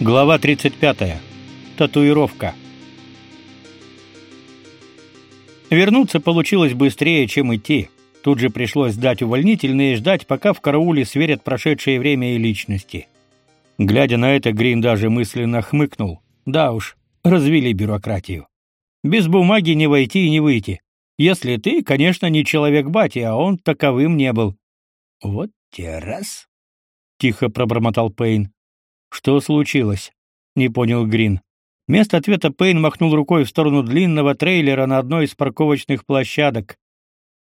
Глава 35. Татуировка. Вернуться получилось быстрее, чем идти. Тут же пришлось сдать увольнительные и ждать, пока в карауле сверят прошедшее время и личности. Глядя на это, Грин даже мысленно хмыкнул. Да уж, развели бюрократию. Без бумаги не войти и не выйти. Если ты, конечно, не человек бати, а он таковым не был. Вот те раз, тихо пробормотал Пейн. Что случилось? Не понял Грин. Вместо ответа Пейн махнул рукой в сторону длинного трейлера на одной из парковочных площадок.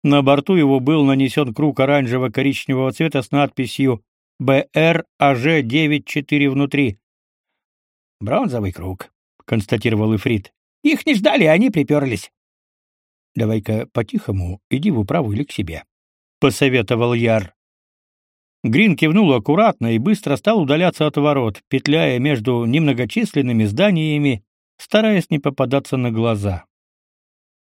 На борту его был нанесен круг оранжево-коричневого цвета с надписью БР-АЖ-94 внутри. «Бронзовый круг», — констатировал Ифрит. «Их не ждали, они приперлись». «Давай-ка по-тихому иди в управу или к себе», — посоветовал Яр. Грин кивнул аккуратно и быстро стал удаляться от ворот, петляя между немногочисленными зданиями, стараясь не попадаться на глаза.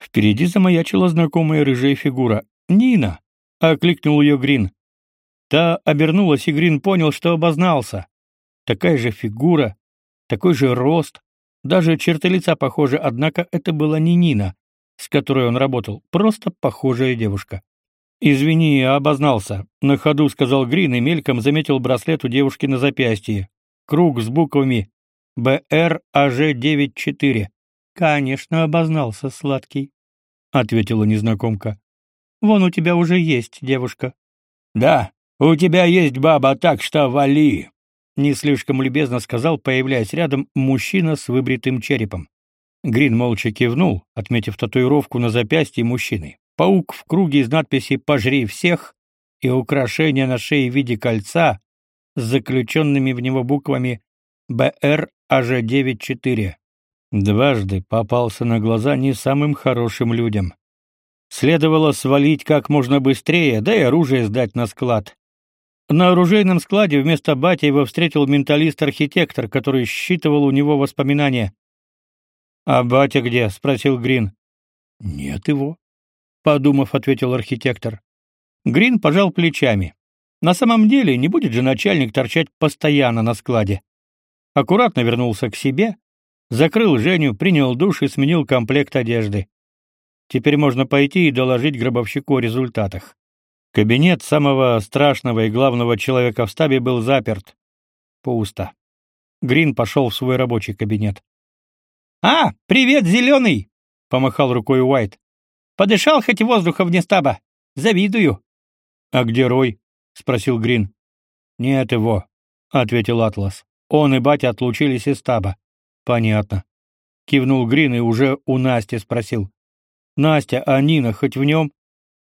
Впереди замаячила знакомая рыжая фигура. «Нина!» — окликнул ее Грин. Та обернулась, и Грин понял, что обознался. Такая же фигура, такой же рост, даже черты лица похожи, однако это была не Нина, с которой он работал, просто похожая девушка. Извини, я обознался, на ходу сказал Грин и мельком заметил браслет у девушки на запястье. Круг с буквами БРАЖ94. Конечно, обознался, сладкий, ответила незнакомка. Вон у тебя уже есть девушка. Да, у тебя есть баба, так что вали, не слишком любезно сказал, появляясь рядом мужчина с выбритым черепом. Грин молча кивнул, отметив татуировку на запястье мужчины паук в круге из надписи «Пожри всех» и украшение на шее в виде кольца с заключенными в него буквами БР АЖ-94. Дважды попался на глаза не самым хорошим людям. Следовало свалить как можно быстрее, да и оружие сдать на склад. На оружейном складе вместо бати его встретил менталист-архитектор, который считывал у него воспоминания. «А батя где?» — спросил Грин. «Нет его», подумав, ответил архитектор. Грин пожал плечами. На самом деле, не будет же начальник торчать постоянно на складе. Аккуратно вернулся к себе, закрыл Женю, принял душ и сменил комплект одежды. Теперь можно пойти и доложить гробовщику о результатах. Кабинет самого страшного и главного человека в стабе был заперт. Пусто. Грин пошел в свой рабочий кабинет. «А, привет, зеленый!» — помахал рукой Уайт. Подышал хоть воздуха вне стаба. Завидую. А где Рой? спросил Грин. Нет его, ответил Атлас. Он и батя отлучились из стаба. Понятно. Кивнул Грин и уже у Насти спросил. Настя, а Нина хоть в нем?»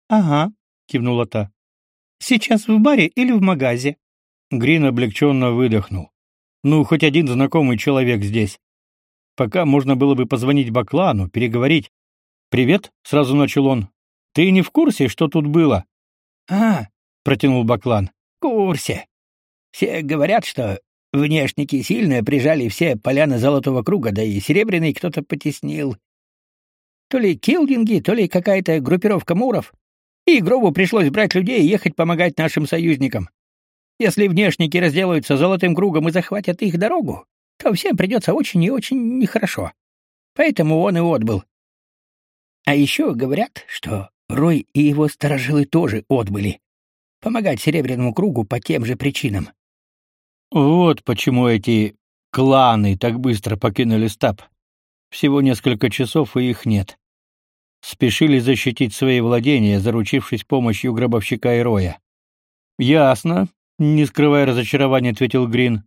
Ага, кивнула та. Сейчас в баре или в магазе? Грин облегченно выдохнул. Ну, хоть один знакомый человек здесь. Пока можно было бы позвонить Баклану, переговорить, «Привет», — сразу начал он. «Ты не в курсе, что тут было?» «А», — протянул Баклан, — «в курсе. Все говорят, что внешники сильно прижали все поляны Золотого Круга, да и Серебряный кто-то потеснил. То ли килдинги, то ли какая-то группировка муров. И Гробу пришлось брать людей и ехать помогать нашим союзникам. Если внешники разделаются Золотым Кругом и захватят их дорогу, то всем придется очень и очень нехорошо. Поэтому он и отбыл. А еще говорят, что Рой и его сторожилы тоже отбыли. Помогать Серебряному кругу по тем же причинам. Вот почему эти кланы так быстро покинули стаб. Всего несколько часов, и их нет. Спешили защитить свои владения, заручившись помощью гробовщика и Роя. «Ясно», — не скрывая разочарования, ответил Грин.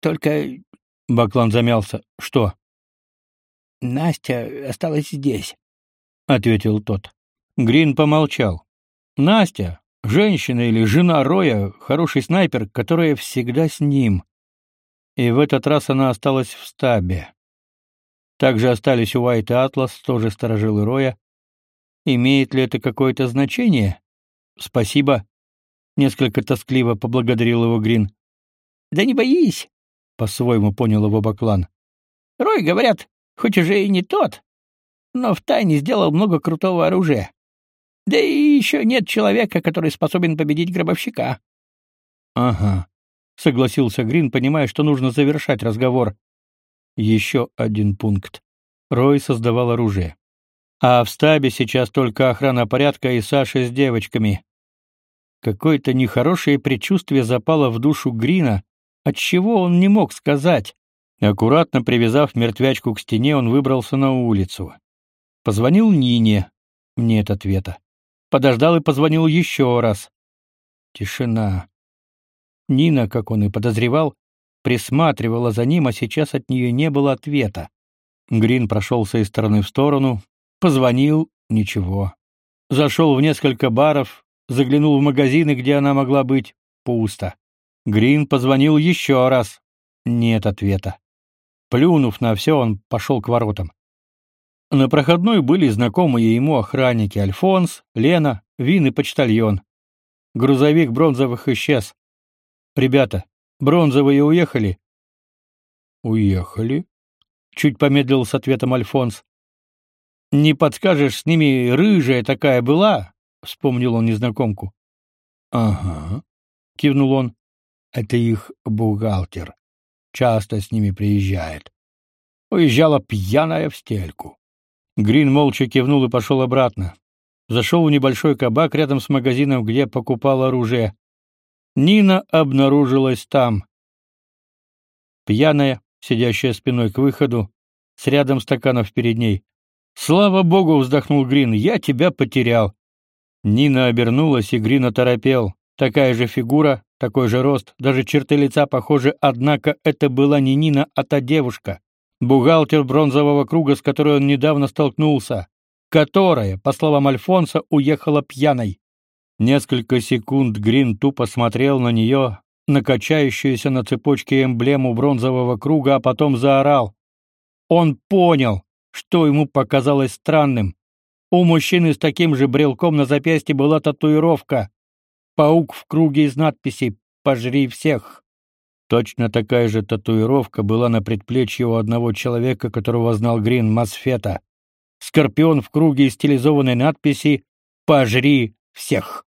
«Только...» — Баклан замялся. «Что?» «Настя осталась здесь ответил тот. Грин помолчал. Настя, женщина или жена Роя, хороший снайпер, которая всегда с ним. И в этот раз она осталась в стабе. Также остались Уайт и Атлас, тоже сторожилы Роя. Имеет ли это какое-то значение? Спасибо. Несколько тоскливо поблагодарил его Грин. Да не боись, по-своему понял его Баклан. Рой, говорят, хоть уже и не тот, но втайне сделал много крутого оружия. Да и еще нет человека, который способен победить гробовщика. Ага. согласился Грин, понимая, что нужно завершать разговор. Еще один пункт. Рой создавал оружие. А в стабе сейчас только охрана порядка и Саша с девочками. Какое-то нехорошее предчувствие запало в душу Грина, от чего он не мог сказать. Аккуратно привязав мертвячку к стене, он выбрался на улицу. Позвонил Нине. Нет ответа. Подождал и позвонил еще раз. Тишина. Нина, как он и подозревал, присматривала за ним, а сейчас от нее не было ответа. Грин прошелся из стороны в сторону, позвонил — ничего. Зашел в несколько баров, заглянул в магазины, где она могла быть — пусто. Грин позвонил еще раз. Нет ответа. Плюнув на все, он пошел к воротам. На проходной были знакомые ему охранники Альфонс, Лена, Вин и почтальон. Грузовик бронзовых исчез. Ребята, бронзовые уехали? Уехали? Чуть помедлил с ответом Альфонс. Не подскажешь, с ними рыжая такая была? вспомнил он незнакомку. Ага, кивнул он. Это их бухгалтер. Часто с ними приезжает. Уезжала пьяная в стельку. Грин молча кивнул и пошел обратно. Зашел в небольшой кабак рядом с магазином, где покупал оружие. Нина обнаружилась там. Пьяная, сидящая спиной к выходу, с рядом стаканов перед ней. «Слава богу!» — вздохнул Грин. «Я тебя потерял!» Нина обернулась, и Грин оторопел. Такая же фигура, такой же рост, даже черты лица похожи, однако это была не Нина, а та девушка. Бухгалтер бронзового круга, с которой он недавно столкнулся. Которая, по словам Альфонса, уехала пьяной. Несколько секунд Грин тупо смотрел на нее, на качающуюся на цепочке эмблему бронзового круга, а потом заорал. Он понял, что ему показалось странным. У мужчины с таким же брелком на запястье была татуировка. Паук в круге из надписей «Пожри всех». Точно такая же татуировка была на предплечье у одного человека, которого знал Грин Масфета. Скорпион в круге из стилизованной надписи «Пожри всех».